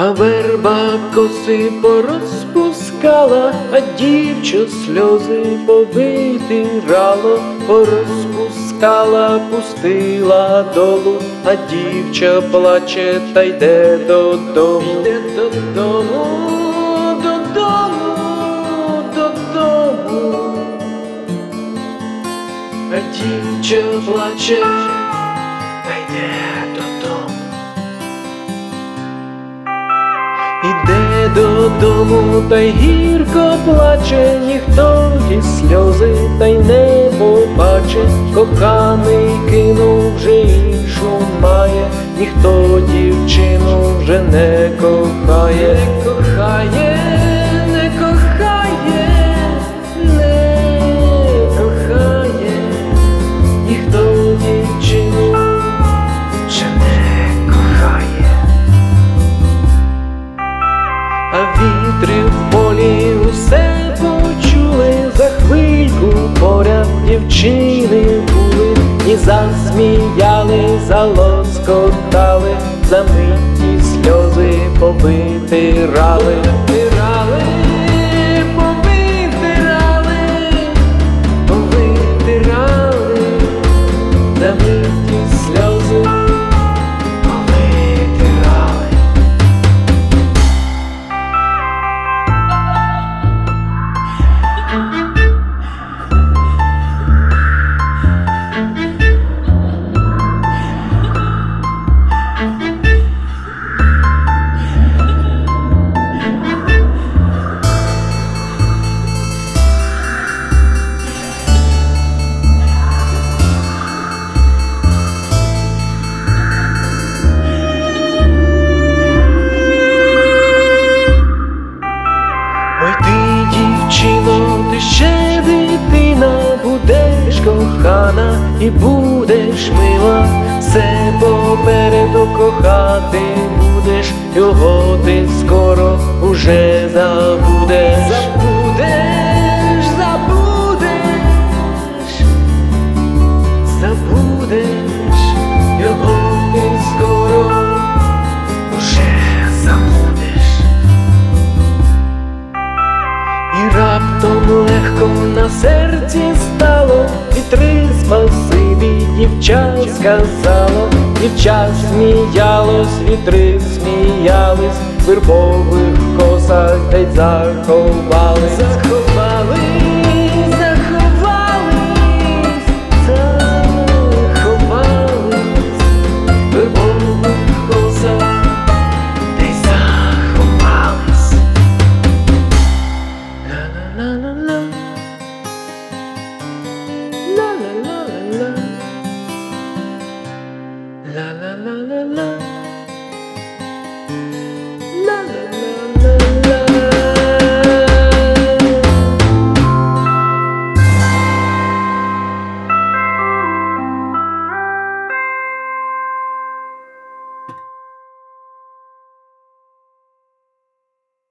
А верба коси порозпускала, а дівча сльози повитирало, порозпускала, пустила долу, а дівча плаче та йде додому, йде додому, додому, додому, а дівча плаче та йде додому. Додому, та й гірко плаче, ніхто ті сльози та й не побаче, коханий кинув вже іншу має, ніхто дівчину вже не кохає, дівчини були, і засміяли, залоскотали, за миті сльози повитирали, кохана і будеш мила, все попереду кохати будеш, його ти скоро уже забудеш. Забудеш, забудеш, забудеш, його ти скоро уже забудеш. І раптом легко серці стало, вітри спасибі, дівча сказало, дівча сміялось, вітри сміялись, вербових косах та заховались.